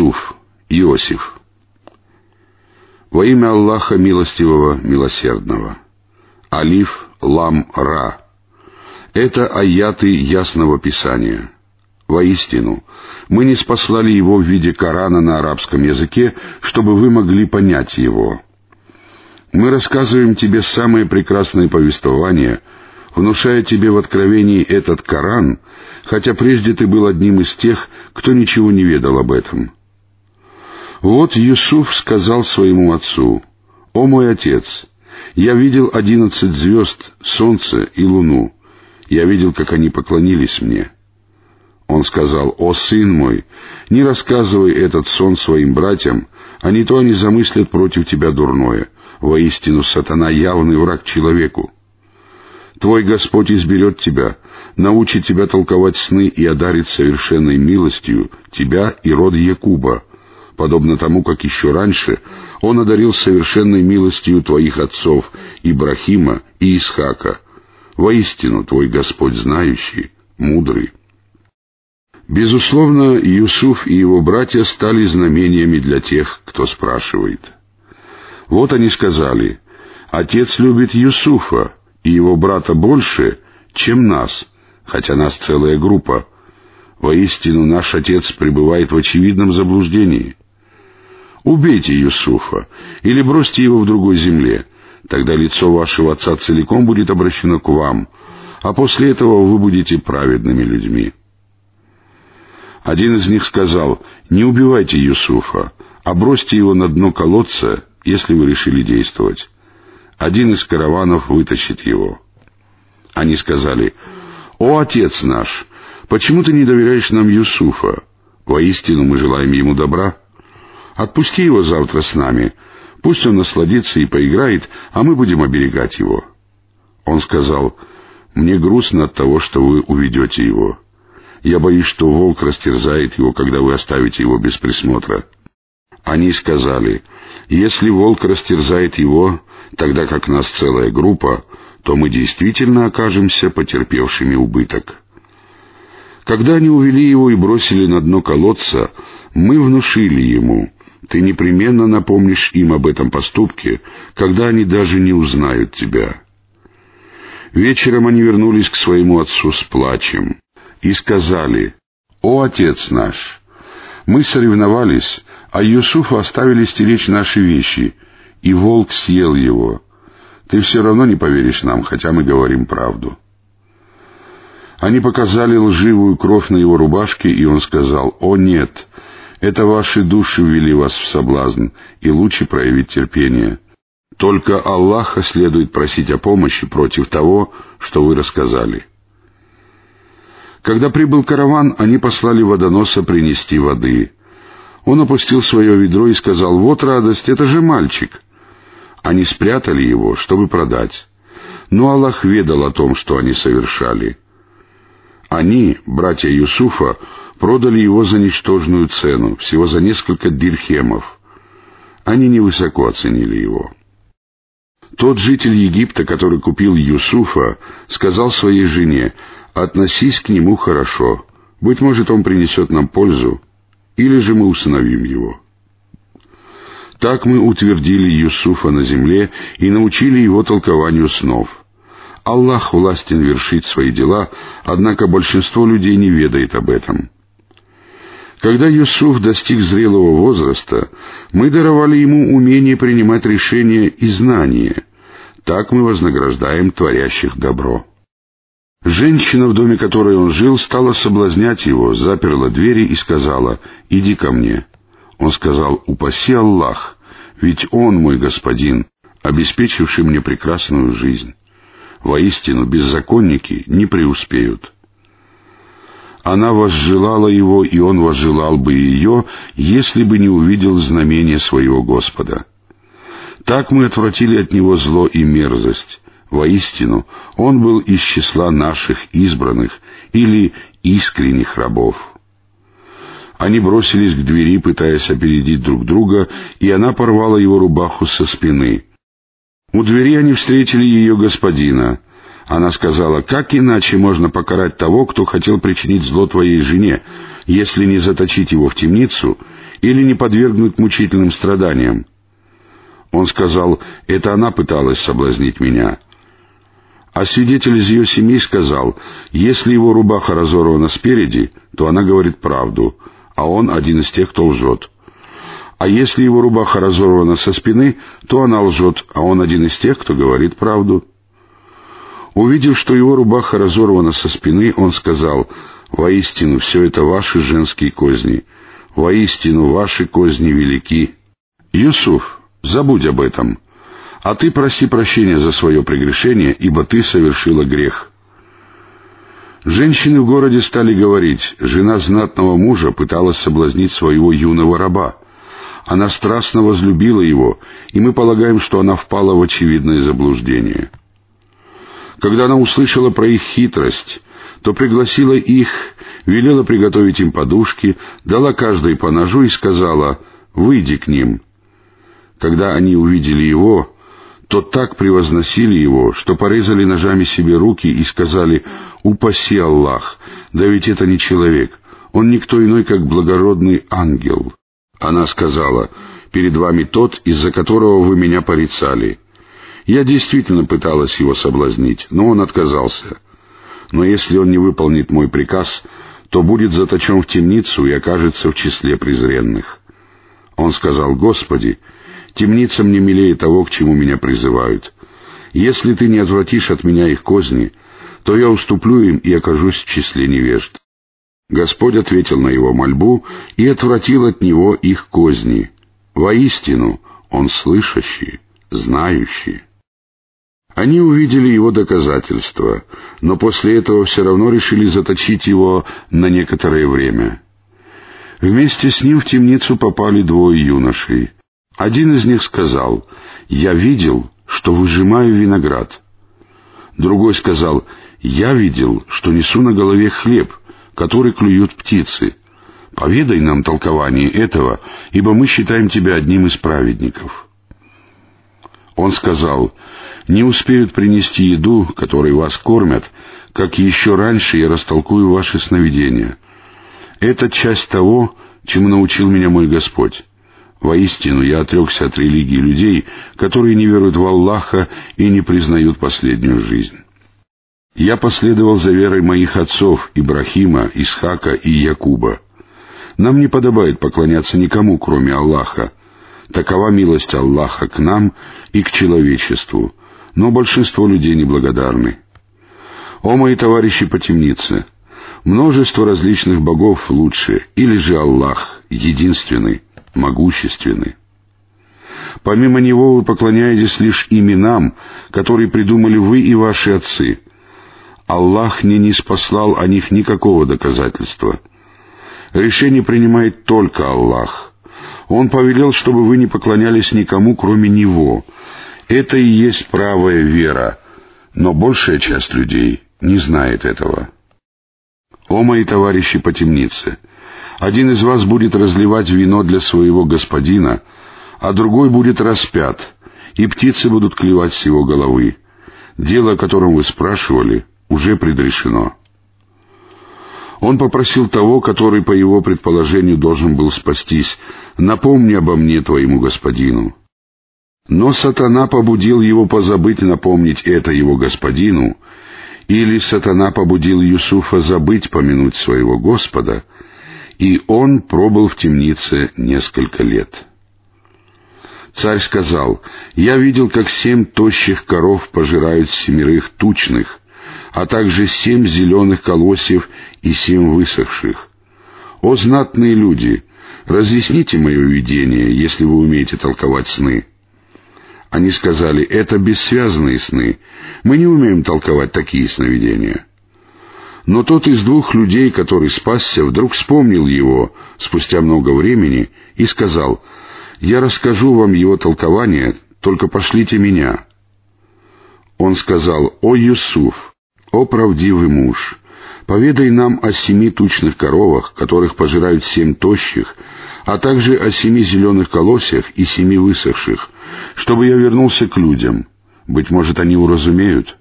Юсуф, Иосиф. Во имя Аллаха Милостивого, Милосердного. Алиф, Лам, Ра. Это аяты Ясного Писания. Воистину, мы не спаслали его в виде Корана на арабском языке, чтобы вы могли понять его. Мы рассказываем тебе самые прекрасные повествования, внушая тебе в откровении этот Коран, хотя прежде ты был одним из тех, кто ничего не ведал об этом. Вот Юсуф сказал своему отцу, «О мой отец, я видел одиннадцать звезд, солнце и луну. Я видел, как они поклонились мне». Он сказал, «О, сын мой, не рассказывай этот сон своим братьям, а не то они замыслят против тебя дурное. Воистину, сатана — явный враг человеку. Твой Господь изберет тебя, научит тебя толковать сны и одарит совершенной милостью тебя и род Якуба, подобно тому, как еще раньше Он одарил совершенной милостью твоих отцов Ибрахима и Исхака. Воистину, твой Господь знающий, мудрый. Безусловно, Юсуф и его братья стали знамениями для тех, кто спрашивает. Вот они сказали, «Отец любит Юсуфа и его брата больше, чем нас, хотя нас целая группа. Воистину, наш отец пребывает в очевидном заблуждении. Убейте Юсуфа или бросьте его в другой земле, тогда лицо вашего отца целиком будет обращено к вам, а после этого вы будете праведными людьми». Один из них сказал, «Не убивайте Юсуфа, а бросьте его на дно колодца, если вы решили действовать. Один из караванов вытащит его». Они сказали, «О, отец наш, почему ты не доверяешь нам Юсуфа? Воистину мы желаем ему добра. Отпусти его завтра с нами, пусть он насладится и поиграет, а мы будем оберегать его». Он сказал, «Мне грустно от того, что вы уведете его». Я боюсь, что волк растерзает его, когда вы оставите его без присмотра». Они сказали, «Если волк растерзает его, тогда как нас целая группа, то мы действительно окажемся потерпевшими убыток». Когда они увели его и бросили на дно колодца, мы внушили ему, «Ты непременно напомнишь им об этом поступке, когда они даже не узнают тебя». Вечером они вернулись к своему отцу с плачем и сказали, «О, Отец наш, мы соревновались, а Юсуфу оставили стеречь наши вещи, и волк съел его. Ты все равно не поверишь нам, хотя мы говорим правду». Они показали лживую кровь на его рубашке, и он сказал, «О, нет, это ваши души ввели вас в соблазн, и лучше проявить терпение. Только Аллаха следует просить о помощи против того, что вы рассказали». Когда прибыл караван, они послали водоноса принести воды. Он опустил свое ведро и сказал, «Вот радость, это же мальчик». Они спрятали его, чтобы продать. Но Аллах ведал о том, что они совершали. Они, братья Юсуфа, продали его за ничтожную цену, всего за несколько дирхемов. Они невысоко оценили его. Тот житель Египта, который купил Юсуфа, сказал своей жене, относись к нему хорошо. Быть может, он принесет нам пользу, или же мы усыновим его. Так мы утвердили Юсуфа на земле и научили его толкованию снов. Аллах властен вершить свои дела, однако большинство людей не ведает об этом. Когда Юсуф достиг зрелого возраста, мы даровали ему умение принимать решения и знания. Так мы вознаграждаем творящих добро. Женщина, в доме которой он жил, стала соблазнять его, заперла двери и сказала, «Иди ко мне». Он сказал, «Упаси Аллах, ведь Он мой господин, обеспечивший мне прекрасную жизнь. Воистину, беззаконники не преуспеют». Она возжелала его, и он возжелал бы ее, если бы не увидел знамения своего Господа. Так мы отвратили от него зло и мерзость, Воистину, он был из числа наших избранных или искренних рабов. Они бросились к двери, пытаясь опередить друг друга, и она порвала его рубаху со спины. У двери они встретили ее господина. Она сказала, «Как иначе можно покарать того, кто хотел причинить зло твоей жене, если не заточить его в темницу или не подвергнуть мучительным страданиям? Он сказал, это она пыталась соблазнить меня. А свидетель из ее семьи сказал, если его рубаха разорвана спереди, то она говорит правду, а он один из тех, кто лжет. А если его рубаха разорвана со спины, то она лжет, а он один из тех, кто говорит правду. Увидев, что его рубаха разорвана со спины, он сказал, «Воистину, все это ваши женские козни. Воистину, ваши козни велики». «Юсуф, забудь об этом, а ты проси прощения за свое прегрешение, ибо ты совершила грех». Женщины в городе стали говорить, жена знатного мужа пыталась соблазнить своего юного раба. Она страстно возлюбила его, и мы полагаем, что она впала в очевидное заблуждение. Когда она услышала про их хитрость, то пригласила их, велела приготовить им подушки, дала каждой по ножу и сказала «Выйди к ним». Когда они увидели его, то так превозносили его, что порезали ножами себе руки и сказали «Упаси Аллах, да ведь это не человек, он никто иной, как благородный ангел». Она сказала «Перед вами тот, из-за которого вы меня порицали». Я действительно пыталась его соблазнить, но он отказался. Но если он не выполнит мой приказ, то будет заточен в темницу и окажется в числе презренных. Он сказал, «Господи, темница мне милее того, к чему меня призывают. Если ты не отвратишь от меня их козни, то я уступлю им и окажусь в числе невежд». Господь ответил на его мольбу и отвратил от него их козни. Воистину, он слышащий, знающий. Они увидели его доказательства, но после этого все равно решили заточить его на некоторое время. Вместе с ним в темницу попали двое юношей. Один из них сказал, «Я видел, что выжимаю виноград». Другой сказал, «Я видел, что несу на голове хлеб, который клюют птицы. Поведай нам толкование этого, ибо мы считаем тебя одним из праведников». Он сказал, «Не успеют принести еду, которой вас кормят, как еще раньше я растолкую ваши сновидения. Это часть того, чему научил меня мой Господь. Воистину, я отрекся от религии людей, которые не веруют в Аллаха и не признают последнюю жизнь. Я последовал за верой моих отцов Ибрахима, Исхака и Якуба. Нам не подобает поклоняться никому, кроме Аллаха, Такова милость Аллаха к нам и к человечеству, но большинство людей неблагодарны. О мои товарищи по темнице! Множество различных богов лучше, или же Аллах, единственный, могущественный. Помимо Него вы поклоняетесь лишь именам, которые придумали вы и ваши отцы. Аллах не ниспослал о них никакого доказательства. Решение принимает только Аллах. Он повелел, чтобы вы не поклонялись никому, кроме Него. Это и есть правая вера, но большая часть людей не знает этого. О, мои товарищи по темнице! Один из вас будет разливать вино для своего господина, а другой будет распят, и птицы будут клевать с его головы. Дело, о котором вы спрашивали, уже предрешено. Он попросил того, который, по его предположению, должен был спастись, «Напомни обо мне твоему господину». Но сатана побудил его позабыть напомнить это его господину, или сатана побудил Юсуфа забыть помянуть своего Господа, и он пробыл в темнице несколько лет. Царь сказал, «Я видел, как семь тощих коров пожирают семерых тучных, а также семь зеленых колосьев и семь высохших. О знатные люди, разъясните мое видение, если вы умеете толковать сны. Они сказали, это бессвязные сны, мы не умеем толковать такие сновидения. Но тот из двух людей, который спасся, вдруг вспомнил его спустя много времени и сказал, «Я расскажу вам его толкование, только пошлите меня». Он сказал, «О, Юсуф, «О правдивый муж, поведай нам о семи тучных коровах, которых пожирают семь тощих, а также о семи зеленых колосьях и семи высохших, чтобы я вернулся к людям. Быть может, они уразумеют».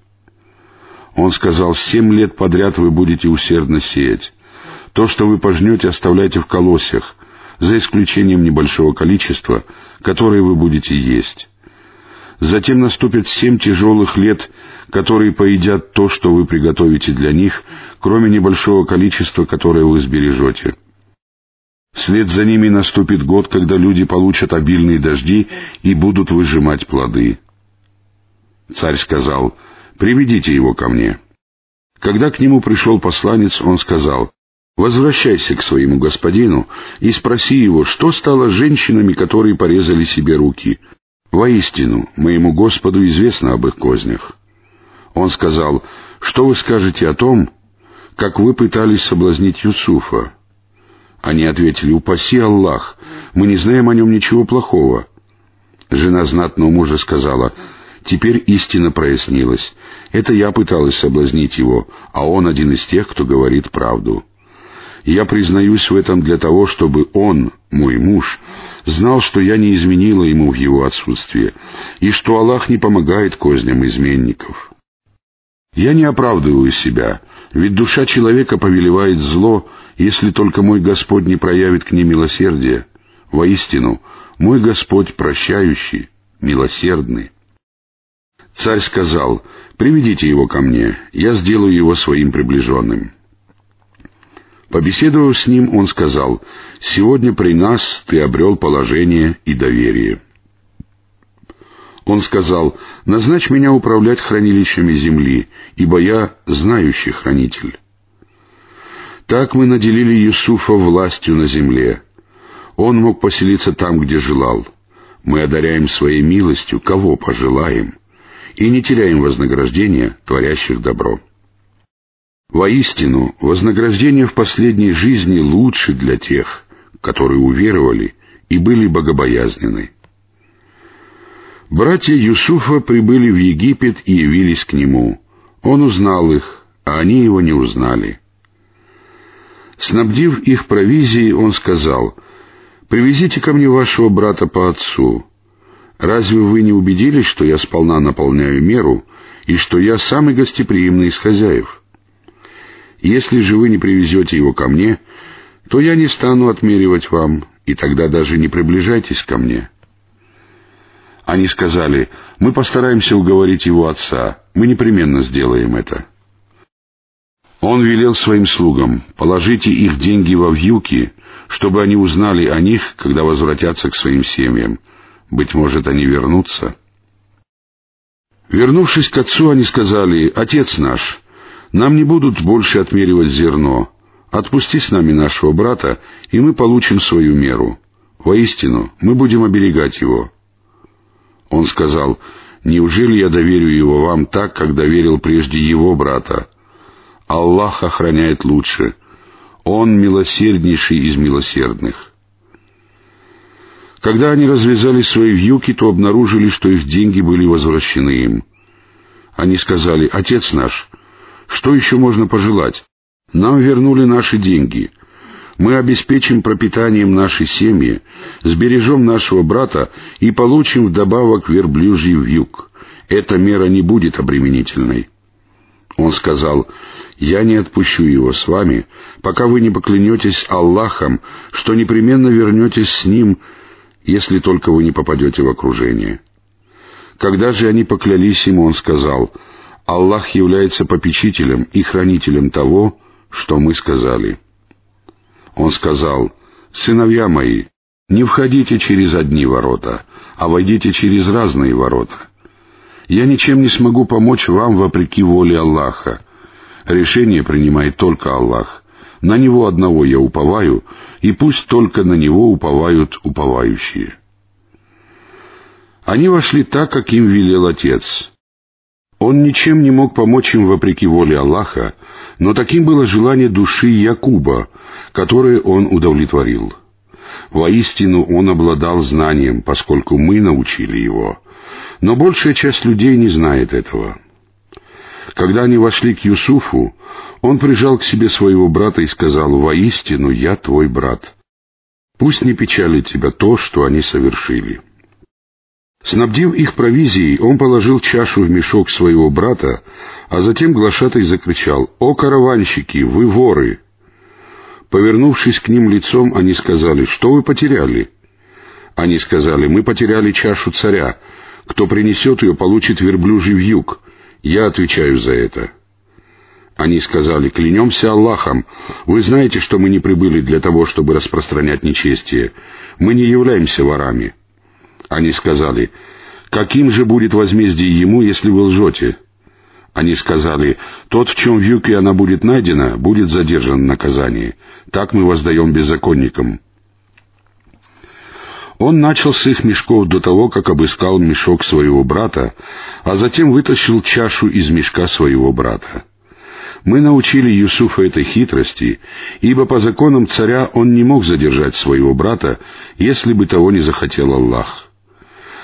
Он сказал, «Семь лет подряд вы будете усердно сеять. То, что вы пожнете, оставляйте в колосьях, за исключением небольшого количества, которое вы будете есть. Затем наступят семь тяжелых лет, которые поедят то, что вы приготовите для них, кроме небольшого количества, которое вы сбережете. Вслед за ними наступит год, когда люди получат обильные дожди и будут выжимать плоды. Царь сказал, «Приведите его ко мне». Когда к нему пришел посланец, он сказал, «Возвращайся к своему господину и спроси его, что стало с женщинами, которые порезали себе руки. Воистину, моему Господу известно об их кознях». Он сказал, «Что вы скажете о том, как вы пытались соблазнить Юсуфа?» Они ответили, «Упаси Аллах, мы не знаем о нем ничего плохого». Жена знатного мужа сказала, «Теперь истина прояснилась. Это я пыталась соблазнить его, а он один из тех, кто говорит правду. Я признаюсь в этом для того, чтобы он, мой муж, знал, что я не изменила ему в его отсутствие, и что Аллах не помогает козням изменников». Я не оправдываю себя, ведь душа человека повелевает зло, если только мой Господь не проявит к ней милосердие. Воистину, мой Господь прощающий, милосердный. Царь сказал, «Приведите его ко мне, я сделаю его своим приближенным». Побеседовав с ним, он сказал, «Сегодня при нас ты обрел положение и доверие». Он сказал, «Назначь меня управлять хранилищами земли, ибо я знающий хранитель». Так мы наделили Юсуфа властью на земле. Он мог поселиться там, где желал. Мы одаряем своей милостью, кого пожелаем, и не теряем вознаграждения, творящих добро. Воистину, вознаграждение в последней жизни лучше для тех, которые уверовали и были богобоязнены. Братья Юсуфа прибыли в Египет и явились к нему. Он узнал их, а они его не узнали. Снабдив их провизией, он сказал, «Привезите ко мне вашего брата по отцу. Разве вы не убедились, что я сполна наполняю меру и что я самый гостеприимный из хозяев? Если же вы не привезете его ко мне, то я не стану отмеривать вам, и тогда даже не приближайтесь ко мне». Они сказали, мы постараемся уговорить его отца, мы непременно сделаем это. Он велел своим слугам, положите их деньги во вьюки, чтобы они узнали о них, когда возвратятся к своим семьям. Быть может, они вернутся. Вернувшись к отцу, они сказали, «Отец наш, нам не будут больше отмеривать зерно. Отпусти с нами нашего брата, и мы получим свою меру. Воистину, мы будем оберегать его». Он сказал, «Неужели я доверю его вам так, как доверил прежде его брата? Аллах охраняет лучше. Он милосерднейший из милосердных». Когда они развязали свои вьюки, то обнаружили, что их деньги были возвращены им. Они сказали, «Отец наш, что еще можно пожелать? Нам вернули наши деньги. Мы обеспечим пропитанием нашей семьи, сбережем нашего брата и получим вдобавок верблюжий вьюг. Эта мера не будет обременительной. Он сказал, «Я не отпущу его с вами, пока вы не поклянетесь Аллахом, что непременно вернетесь с ним, если только вы не попадете в окружение». Когда же они поклялись ему, он сказал, «Аллах является попечителем и хранителем того, что мы сказали». Он сказал, «Сыновья мои, не входите через одни ворота, а войдите через разные ворота. Я ничем не смогу помочь вам вопреки воле Аллаха. Решение принимает только Аллах. На Него одного я уповаю, и пусть только на Него уповают уповающие». Они вошли так, как им велел Отец. Он ничем не мог помочь им вопреки воле Аллаха, но таким было желание души Якуба, которое он удовлетворил. Воистину он обладал знанием, поскольку мы научили его, но большая часть людей не знает этого. Когда они вошли к Юсуфу, он прижал к себе своего брата и сказал, «Воистину я твой брат. Пусть не печалит тебя то, что они совершили». Снабдив их провизией, он положил чашу в мешок своего брата, а затем глашатай закричал «О, караванщики, вы воры!» Повернувшись к ним лицом, они сказали, «Что вы потеряли?» Они сказали, «Мы потеряли чашу царя. Кто принесет ее, получит верблюжий вьюг. Я отвечаю за это». Они сказали, «Клянемся Аллахом, вы знаете, что мы не прибыли для того, чтобы распространять нечестие. Мы не являемся ворами». Они сказали, «Каким же будет возмездие ему, если вы лжете?» Они сказали, «Тот, в чем в юге она будет найдена, будет задержан в наказании. Так мы воздаем беззаконникам». Он начал с их мешков до того, как обыскал мешок своего брата, а затем вытащил чашу из мешка своего брата. Мы научили Юсуфа этой хитрости, ибо по законам царя он не мог задержать своего брата, если бы того не захотел Аллах.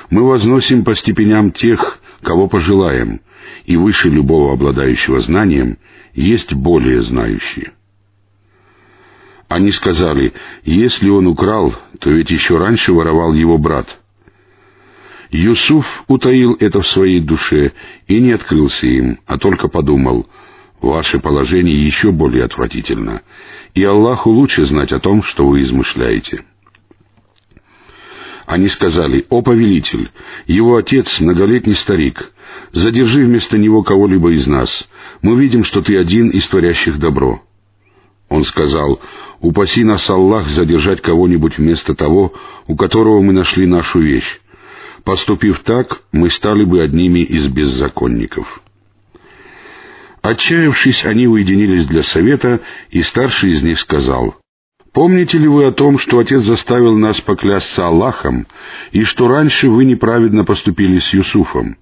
Мы возносим по степеням тех, кого пожелаем, и выше любого обладающего знанием есть более знающие. Они сказали, если он украл, то ведь еще раньше воровал его брат. Юсуф утаил это в своей душе и не открылся им, а только подумал — Ваше положение еще более отвратительно, и Аллаху лучше знать о том, что вы измышляете. Они сказали, «О повелитель, его отец — многолетний старик, задержи вместо него кого-либо из нас, мы видим, что ты один из творящих добро». Он сказал, «Упаси нас, Аллах, задержать кого-нибудь вместо того, у которого мы нашли нашу вещь. Поступив так, мы стали бы одними из беззаконников». Отчаявшись, они уединились для совета, и старший из них сказал, «Помните ли вы о том, что Отец заставил нас поклясться Аллахом, и что раньше вы неправедно поступили с Юсуфом?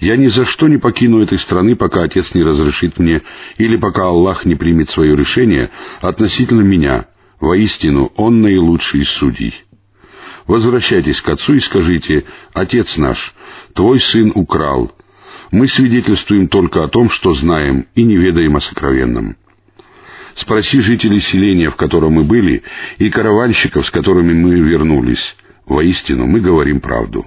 Я ни за что не покину этой страны, пока Отец не разрешит мне, или пока Аллах не примет свое решение относительно меня. Воистину, Он наилучший из судей». Возвращайтесь к отцу и скажите, «Отец наш, твой сын украл, мы свидетельствуем только о том, что знаем, и не ведаем о сокровенном. Спроси жителей селения, в котором мы были, и караванщиков, с которыми мы вернулись. Воистину, мы говорим правду.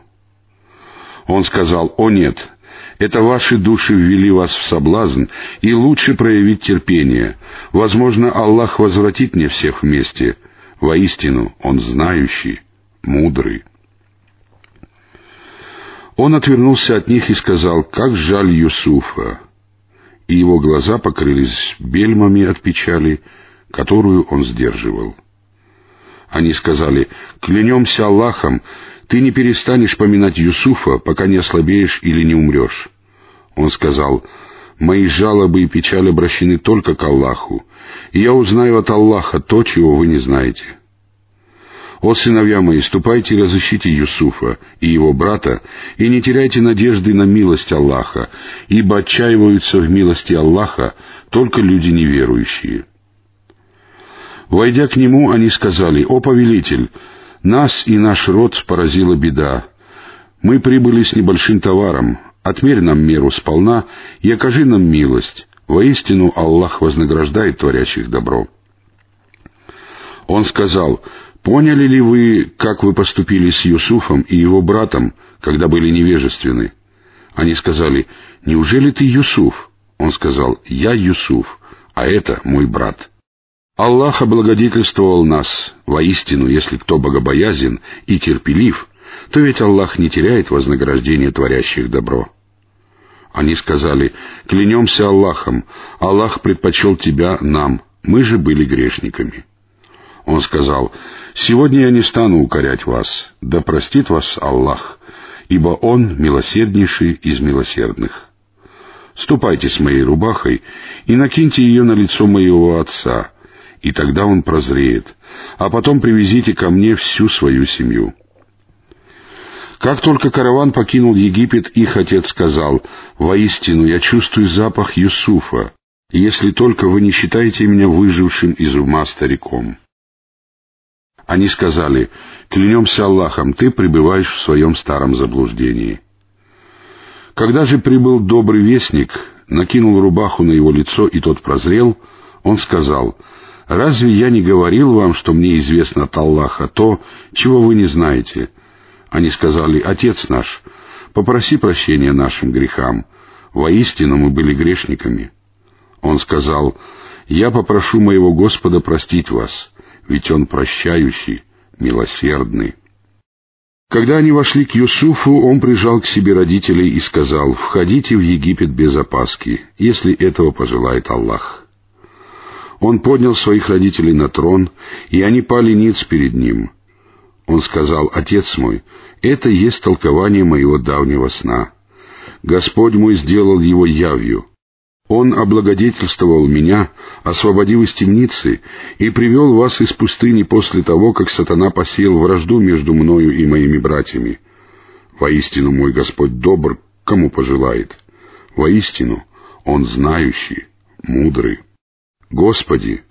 Он сказал, «О нет, это ваши души ввели вас в соблазн, и лучше проявить терпение. Возможно, Аллах возвратит мне всех вместе. Воистину, Он знающий, мудрый». Он отвернулся от них и сказал, «Как жаль Юсуфа!» И его глаза покрылись бельмами от печали, которую он сдерживал. Они сказали, «Клянемся Аллахом, ты не перестанешь поминать Юсуфа, пока не ослабеешь или не умрешь». Он сказал, «Мои жалобы и печаль обращены только к Аллаху, и я узнаю от Аллаха то, чего вы не знаете». «О, сыновья мои, ступайте и разыщите Юсуфа и его брата, и не теряйте надежды на милость Аллаха, ибо отчаиваются в милости Аллаха только люди неверующие». Войдя к нему, они сказали, «О, повелитель, нас и наш род поразила беда. Мы прибыли с небольшим товаром, отмерь нам меру сполна и окажи нам милость. Воистину Аллах вознаграждает творящих добро». Он сказал, Поняли ли вы, как вы поступили с Юсуфом и его братом, когда были невежественны? Они сказали, неужели ты Юсуф? Он сказал, я Юсуф, а это мой брат. Аллах облагодетельствовал нас. Воистину, если кто богобоязен и терпелив, то ведь Аллах не теряет вознаграждение творящих добро. Они сказали, клянемся Аллахом, Аллах предпочел тебя нам, мы же были грешниками. Он сказал, «Сегодня я не стану укорять вас, да простит вас Аллах, ибо Он милосерднейший из милосердных. Ступайте с моей рубахой и накиньте ее на лицо моего отца, и тогда он прозреет, а потом привезите ко мне всю свою семью». Как только караван покинул Египет, их отец сказал, «Воистину я чувствую запах Юсуфа, если только вы не считаете меня выжившим из ума стариком». Они сказали, «Клянемся Аллахом, ты пребываешь в своем старом заблуждении». Когда же прибыл добрый вестник, накинул рубаху на его лицо, и тот прозрел, он сказал, «Разве я не говорил вам, что мне известно от Аллаха то, чего вы не знаете?» Они сказали, «Отец наш, попроси прощения нашим грехам. Воистину мы были грешниками». Он сказал, «Я попрошу моего Господа простить вас, ведь Он прощающий, милосердный». Когда они вошли к Юсуфу, он прижал к себе родителей и сказал, «Входите в Египет без опаски, если этого пожелает Аллах». Он поднял своих родителей на трон, и они пали ниц перед ним. Он сказал, «Отец мой, это есть толкование моего давнего сна. Господь мой сделал его явью. Он облагодетельствовал меня, освободив из темницы, и привел вас из пустыни после того, как сатана посеял вражду между мною и моими братьями. Воистину мой Господь добр, кому пожелает. Воистину Он знающий, мудрый. Господи,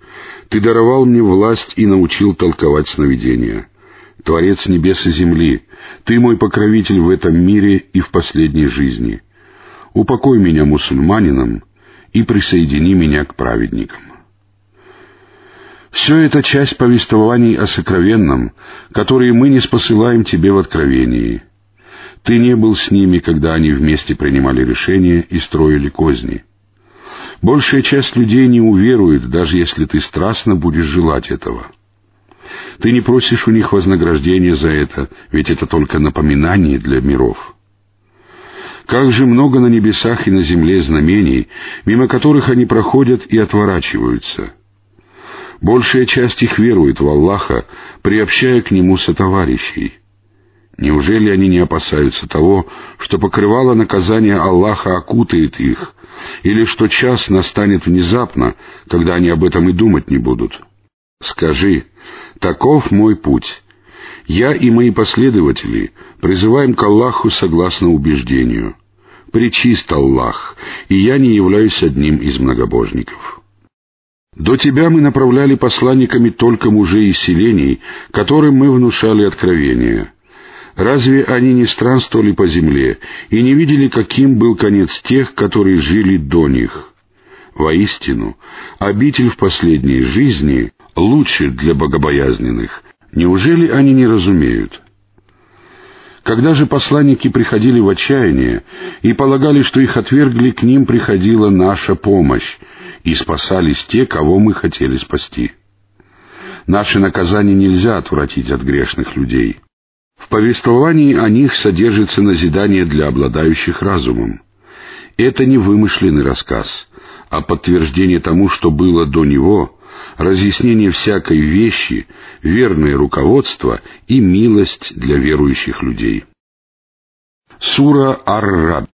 Ты даровал мне власть и научил толковать сновидения. Творец небес и земли, Ты мой покровитель в этом мире и в последней жизни. Упокой меня мусульманином, и присоедини меня к праведникам. Все это часть повествований о сокровенном, которые мы не спосылаем тебе в откровении. Ты не был с ними, когда они вместе принимали решения и строили козни. Большая часть людей не уверует, даже если ты страстно будешь желать этого. Ты не просишь у них вознаграждения за это, ведь это только напоминание для миров. Как же много на небесах и на земле знамений, мимо которых они проходят и отворачиваются. Большая часть их верует в Аллаха, приобщая к Нему сотоварищей. Неужели они не опасаются того, что покрывало наказание Аллаха окутает их, или что час настанет внезапно, когда они об этом и думать не будут? Скажи, таков мой путь, я и мои последователи призываем к Аллаху согласно убеждению. Причист Аллах, и я не являюсь одним из многобожников. До тебя мы направляли посланниками только мужей из селений, которым мы внушали откровения. Разве они не странствовали по земле и не видели, каким был конец тех, которые жили до них? Воистину, обитель в последней жизни лучше для богобоязненных, Неужели они не разумеют? Когда же посланники приходили в отчаяние и полагали, что их отвергли, к ним приходила наша помощь, и спасались те, кого мы хотели спасти. Наши наказания нельзя отвратить от грешных людей. В повествовании о них содержится назидание для обладающих разумом. Это не вымышленный рассказ, а подтверждение тому, что было до него, разъяснение всякой вещи, верное руководство и милость для верующих людей. Сура Ар-Рад